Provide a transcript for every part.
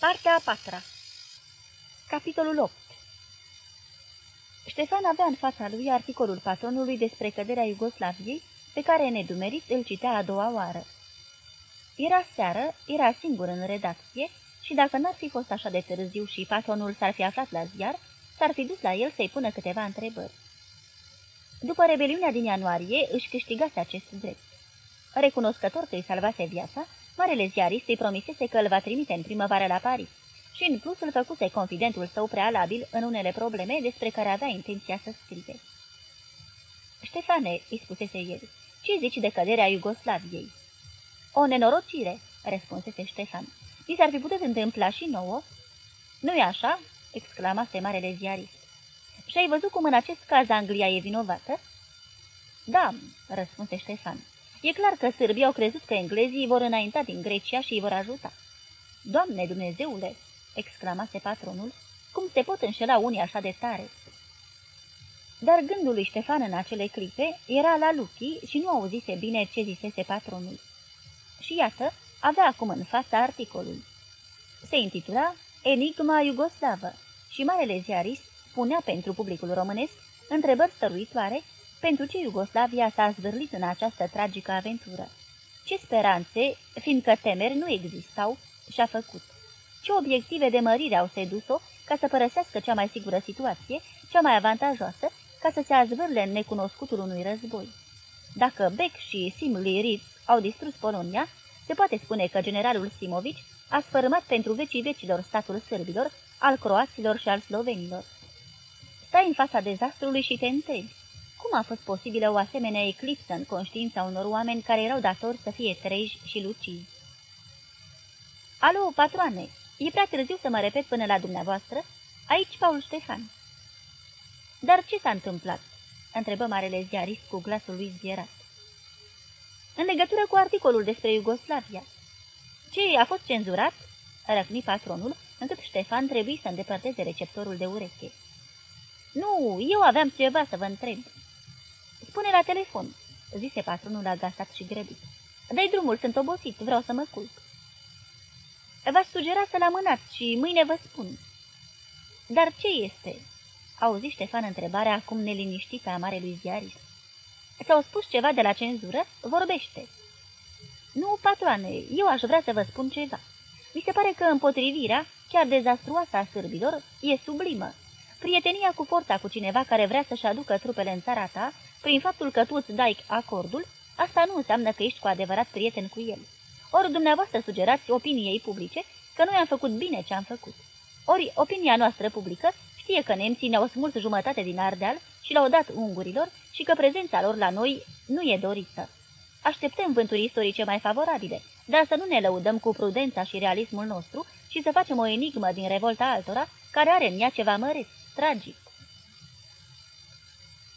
Partea a patra Capitolul 8 Ștefan avea în fața lui articolul patronului despre căderea Iugoslaviei, pe care nedumerit îl citea a doua oară. Era seară, era singur în redacție și dacă n-ar fi fost așa de târziu și patronul s-ar fi aflat la ziar, s-ar fi dus la el să-i pună câteva întrebări. După rebeliunea din ianuarie, își câștigase acest drept. Recunoscător că îi salvase viața, marele ziarist îi promisese că îl va trimite în primăvară la Paris și în plus îl făcuse confidentul său prealabil în unele probleme despre care avea intenția să scrie. Ștefane, îi spusese el, ce zici de căderea Iugoslaviei? O nenorocire, răspunsese Ștefan. Mi s-ar fi putut întâmpla și nouă? Nu-i așa? exclamase marele ziarist. Și ai văzut cum în acest caz Anglia e vinovată? Da, răspunse Ștefan. E clar că sârbii au crezut că englezii vor înainta din Grecia și îi vor ajuta. Doamne Dumnezeule, exclamase patronul, cum se pot înșela unii așa de tare? Dar gândul lui Ștefan în acele clipe era la Luchi și nu auzise bine ce zisese patronul. Și iată, avea acum în fața articolul. Se intitula Enigma Iugoslavă și marele ziarist punea pentru publicul românesc întrebări stăruitoare pentru ce Iugoslavia s-a zvârlit în această tragică aventură. Ce speranțe, fiindcă temeri nu existau, și-a făcut. Ce obiective de mărire au sedus-o ca să părăsească cea mai sigură situație, cea mai avantajoasă, ca să se azvârle în necunoscutul unui război. Dacă Beck și Simli Ritz au distrus Polonia, se poate spune că generalul Simovici a sfărâmat pentru vecii vecilor statul sârbilor, al croaților și al slovenilor. Stai în fața dezastrului și te întrebi, cum a fost posibilă o asemenea eclipsă în conștiința unor oameni care erau datori să fie treji și lucizi? Alo, patroane, e prea târziu să mă repet până la dumneavoastră? Aici Paul Ștefan. Dar ce s-a întâmplat? întrebă marele ziarist cu glasul lui zvierat. În legătură cu articolul despre Iugoslavia. Ce a fost cenzurat? răcni patronul, încât Ștefan trebuie să îndepărteze receptorul de ureche. Nu, eu aveam ceva să vă întreb. Spune la telefon, zise patronul agasat și grăbit. Dai drumul, sunt obosit, vreau să mă culc. V-aș sugera să-l amânați și mâine vă spun. Dar ce este? Auzi Ștefan întrebarea acum neliniștită a marelui ziarist. S-au spus ceva de la cenzură? Vorbește. Nu, patroane, eu aș vrea să vă spun ceva. Mi se pare că împotrivirea, chiar dezastruoasă a sârbilor, e sublimă. Prietenia cu forța cu cineva care vrea să-și aducă trupele în țara ta, prin faptul că tu îți dai acordul, asta nu înseamnă că ești cu adevărat prieten cu el. Ori dumneavoastră sugerați opiniei publice că noi am făcut bine ce am făcut. Ori opinia noastră publică știe că nemții ne-au smuls jumătate din Ardeal și l-au dat ungurilor și că prezența lor la noi nu e dorită. Așteptăm vânturi istorice mai favorabile, dar să nu ne lăudăm cu prudența și realismul nostru și să facem o enigmă din revolta altora, care are în ea ceva măreț, tragic.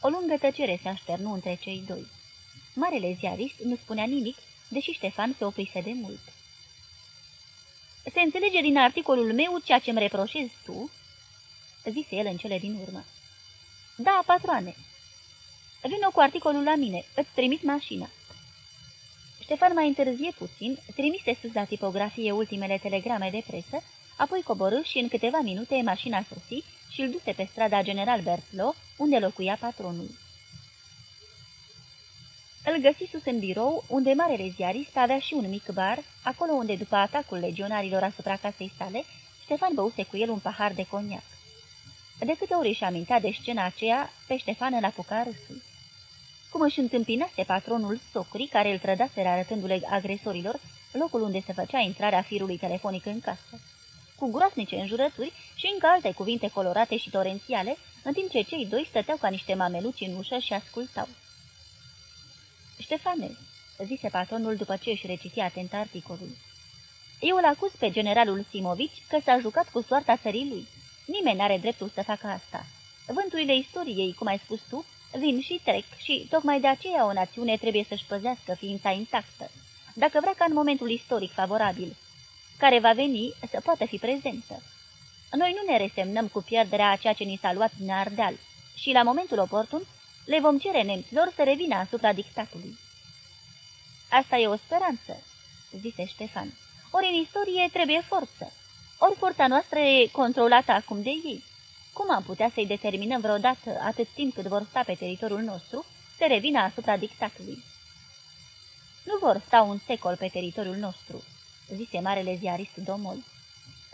O lungă tăcere se așternu între cei doi. Marele ziarist nu spunea nimic, deși Ștefan se oprise de mult. Se înțelege din articolul meu ceea ce-mi reproșezi tu?" zise el în cele din urmă. Da, patroane. Vino cu articolul la mine, îți trimit mașina." Ștefan mai întârzie puțin, trimise sus la tipografie ultimele telegrame de presă, apoi coborâ și în câteva minute mașina sosi și îl duse pe strada General Bertlo, unde locuia patronul. Îl găsi sus în birou, unde marele ziarist avea și un mic bar, acolo unde, după atacul legionarilor asupra casei sale, Ștefan băuse cu el un pahar de coniac. De câte ori își amintea de scena aceea, pe Ștefan îl apuca râsul. Cum își întâmpinase patronul socrii, care îl trădase arătându-le agresorilor locul unde se făcea intrarea firului telefonic în casă. Cu groasnice înjurături și încă alte cuvinte colorate și torențiale, în timp ce cei doi stăteau ca niște mameluci în ușă și ascultau. Ștefane, zise patronul după ce își recitia atent articolul. Eu îl acuz pe generalul Simovici că s-a jucat cu soarta țării lui. Nimeni n-are dreptul să facă asta. Vânturile istoriei, cum ai spus tu, vin și trec și tocmai de aceea o națiune trebuie să-și păzească ființa intactă. Dacă vrea ca în momentul istoric favorabil, care va veni, să poată fi prezentă. Noi nu ne resemnăm cu pierderea a ceea ce ni s-a luat din Ardeal și, la momentul oportun, le vom cere nemților să revină asupra dictatului. Asta e o speranță, zise Ștefan. Ori în istorie trebuie forță. Ori forța noastră e controlată acum de ei. Cum am putea să-i determinăm vreodată, atât timp cât vor sta pe teritoriul nostru, să revină asupra dictatului? Nu vor sta un secol pe teritoriul nostru, zise marele ziarist Domol.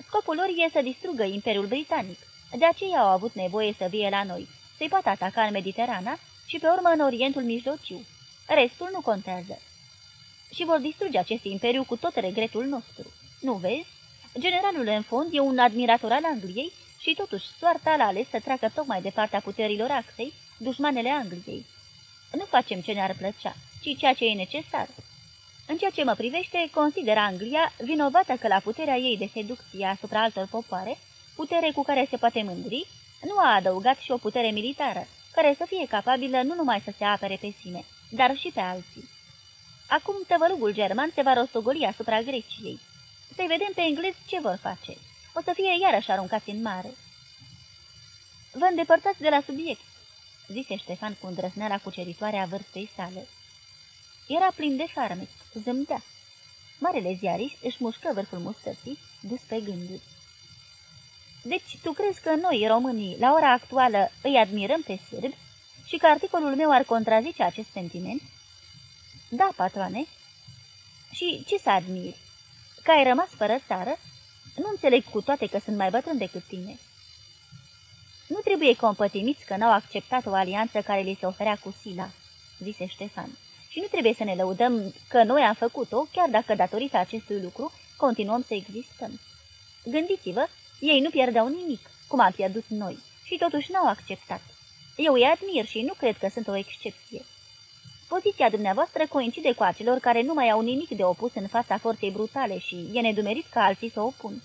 Scopul lor e să distrugă Imperiul Britanic. De aceea au avut nevoie să vie la noi, să-i poată ataca în Mediterana și pe urmă în Orientul Mijlociu. Restul nu contează. Și vor distruge acest imperiu cu tot regretul nostru. Nu vezi? Generalul în fond e un admirator al Angliei și totuși soarta l-a ales să treacă tocmai de partea puterilor axei, dușmanele Angliei. Nu facem ce ne-ar plăcea, ci ceea ce e necesar. În ceea ce mă privește, consider Anglia vinovată că la puterea ei de seducție asupra altor popoare, putere cu care se poate mândri, nu a adăugat și o putere militară, care să fie capabilă nu numai să se apere pe sine, dar și pe alții. Acum tăvălugul german se va rostogoli asupra Greciei. Să-i vedem pe englezi ce vor face. O să fie iarăși aruncați în mare. Vă îndepărtați de la subiect, zise Ștefan cu îndrăzneala cuceritoare a vârstei sale. Era plin de farmec, zâmbea. Marele ziarist își mușcă vârful mustății, dus pe gânduri. Deci tu crezi că noi, românii, la ora actuală, îi admirăm pe sârbi și că articolul meu ar contrazice acest sentiment? Da, patroane. Și ce să admiri? Că ai rămas fără țară? Nu înțeleg cu toate că sunt mai bătrân decât tine. Nu trebuie compătimiți că n-au acceptat o alianță care li se oferea cu Sila, zise Ștefan. Și nu trebuie să ne lăudăm că noi am făcut-o, chiar dacă datorită acestui lucru continuăm să existăm. Gândiți-vă, ei nu pierdeau nimic, cum am pierdut noi, și totuși n-au acceptat. Eu îi admir și nu cred că sunt o excepție. Poziția dumneavoastră coincide cu acelor care nu mai au nimic de opus în fața forței brutale și e nedumerit ca alții să opun.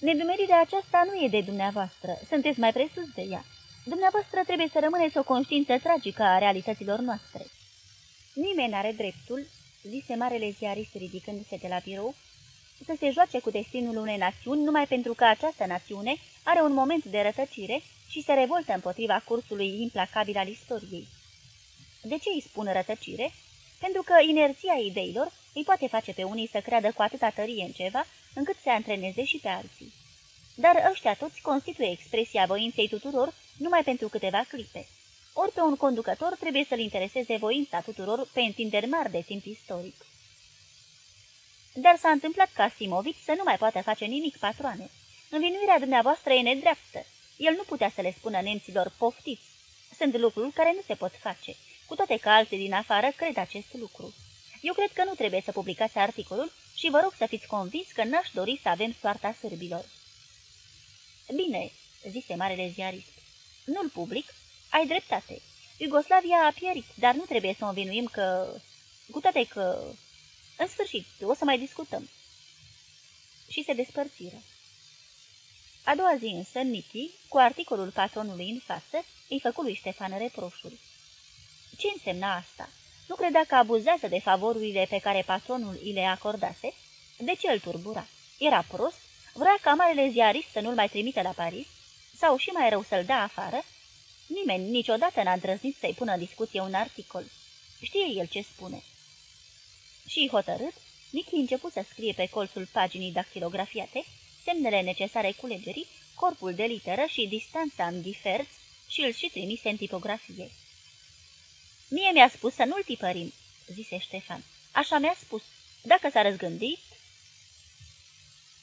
Nedumerirea aceasta nu e de dumneavoastră, sunteți mai presus de ea. Dumneavoastră trebuie să rămâneți o conștiință tragică a realităților noastre. Nimeni are dreptul, zise marele ziarist ridicându-se de la birou, să se joace cu destinul unei națiuni numai pentru că această națiune are un moment de rătăcire și se revoltă împotriva cursului implacabil al istoriei. De ce îi spun rătăcire? Pentru că inerția ideilor îi poate face pe unii să creadă cu atâta tărie în ceva, încât se antreneze și pe alții. Dar ăștia toți constituie expresia voinței tuturor numai pentru câteva clipe. Ori pe un conducător trebuie să-l intereseze voința tuturor pe întinderi mari de timp istoric. Dar s-a întâmplat ca Simovic să nu mai poată face nimic, patroane. Învinuirea dumneavoastră e nedreaptă. El nu putea să le spună nemților poftiți. Sunt lucruri care nu se pot face, cu toate că alții din afară cred acest lucru. Eu cred că nu trebuie să publicați articolul și vă rog să fiți convins că n-aș dori să avem soarta sârbilor. Bine, zise marele ziarist. Nu-l public, ai dreptate. Iugoslavia a pierit, dar nu trebuie să o învinuim că... Cu toate că... În sfârșit, o să mai discutăm. Și se despărțiră. A doua zi însă, Nichi, cu articolul patronului în față, îi făcu lui Ștefan reproșuri. Ce însemna asta? Nu credea că abuzează de favorurile pe care patronul îi le acordase? De ce îl turbura? Era prost? Vrea ca marele ziarist să nu-l mai trimite la Paris? Sau și mai rău să-l dea afară? Nimeni niciodată n-a îndrăznit să-i pună în discuție un articol. Știe el ce spune. Și hotărât, Nichi început să scrie pe colțul paginii dactilografiate semnele necesare culegerii, corpul de literă și distanța în diferți și îl și trimise în tipografie. Mie mi-a spus să nu-l tipărim," zise Ștefan. Așa mi-a spus. Dacă s-a răzgândit...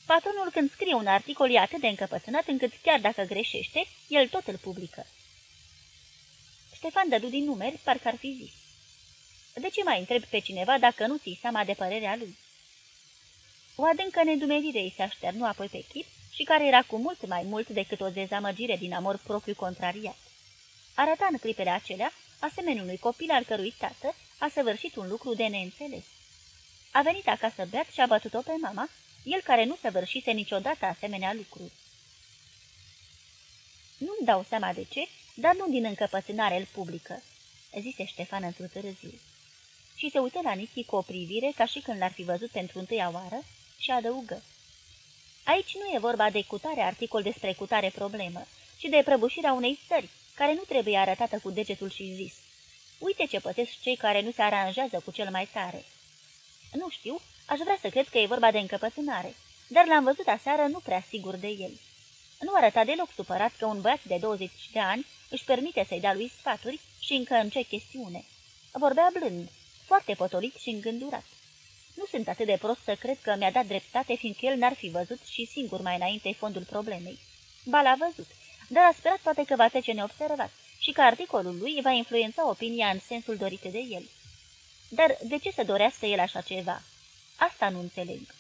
Patronul când scrie un articol e atât de încăpățânat încât chiar dacă greșește, el tot îl publică. Ștefan dădu din numeri, parcă ar fi zis. De ce mai întreb pe cineva dacă nu ții seama de părerea lui? O adâncă nedumerire îi se așternu apoi pe chip și care era cu mult mai mult decât o dezamăgire din amor propriu contrariat. Arăta în clipele acelea asemenea unui copil al cărui tată a săvârșit un lucru de neînțeles. A venit acasă beat și a bătut-o pe mama, el care nu săvârșise niciodată asemenea lucruri. Nu-mi dau seama de ce, dar nu din încăpățânare el publică, zise Ștefan într-un târziu. Și se uită la Nichi cu o privire ca și când l-ar fi văzut pentru întâia oară și adăugă. Aici nu e vorba de cutare articol despre cutare problemă, ci de prăbușirea unei țări, care nu trebuie arătată cu degetul și zis. Uite ce pățesc cei care nu se aranjează cu cel mai tare. Nu știu, aș vrea să cred că e vorba de încăpățânare, dar l-am văzut aseară nu prea sigur de el. Nu arăta deloc supărat că un băiat de 20 de ani își permite să-i dea lui sfaturi și încă în ce chestiune. Vorbea blând, foarte potolit și îngândurat. Nu sunt atât de prost să cred că mi-a dat dreptate, fiindcă el n-ar fi văzut și singur mai înainte fondul problemei. Ba l-a văzut, dar a sperat poate că va trece neobservat și că articolul lui va influența opinia în sensul dorit de el. Dar de ce să dorească el așa ceva? Asta nu înțeleg.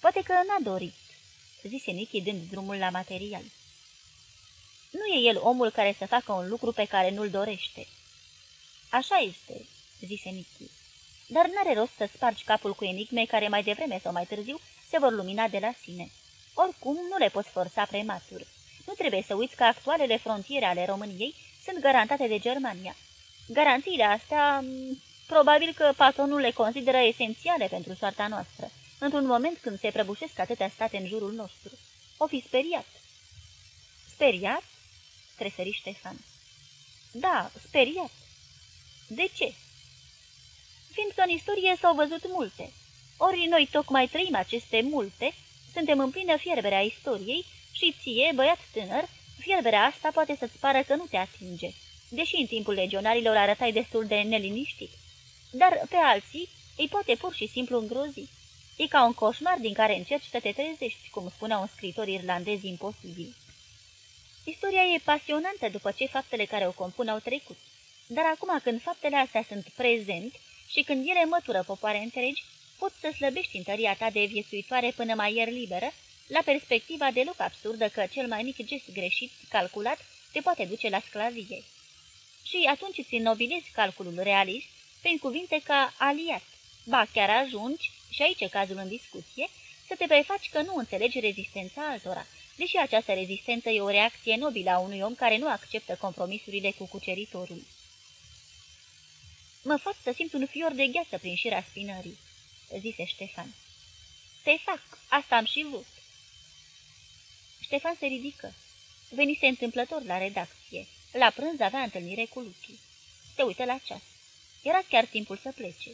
Poate că n-a dorit, zise Nichi dând drumul la material. Nu e el omul care să facă un lucru pe care nu-l dorește. Așa este, zise Nichi. Dar n-are rost să spargi capul cu enigme care mai devreme sau mai târziu se vor lumina de la sine. Oricum, nu le poți forța prematur. Nu trebuie să uiți că actualele frontiere ale României sunt garantate de Germania. Garanțiile astea, probabil că patronul le consideră esențiale pentru soarta noastră, într-un moment când se prăbușesc atâtea state în jurul nostru. O fi speriat. Speriat? Tresări Ștefan. Da, speriat. De ce? Fiindcă în istorie s-au văzut multe. Ori noi tocmai trăim aceste multe, suntem în plină fierbere a istoriei și ție, băiat tânăr, fierberea asta poate să-ți pară că nu te atinge, deși în timpul legionarilor arătai destul de neliniștit. Dar pe alții îi poate pur și simplu îngrozi. E ca un coșmar din care încerci să te trezești, cum spunea un scriitor irlandez imposibil. Istoria e pasionantă după ce faptele care o compun au trecut, dar acum când faptele astea sunt prezent și când ele mătură popoare întregi, poți să slăbești în tăria ta de viețuitoare până mai ieri liberă, la perspectiva deloc absurdă că cel mai mic gest greșit, calculat, te poate duce la sclavie. Și atunci îți înnobilezi calculul realist prin cuvinte ca aliat. Ba, chiar ajungi, și aici e cazul în discuție, să te prefaci că nu înțelegi rezistența altora, deși această rezistență e o reacție nobilă a unui om care nu acceptă compromisurile cu cuceritorul. Mă fac să simt un fior de gheață prin șira spinării, zise Ștefan. Te fac, asta am și vrut. Ștefan se ridică. Venise întâmplător la redacție. La prânz avea întâlnire cu Luci. Se uită la ceas. Era chiar timpul să plece.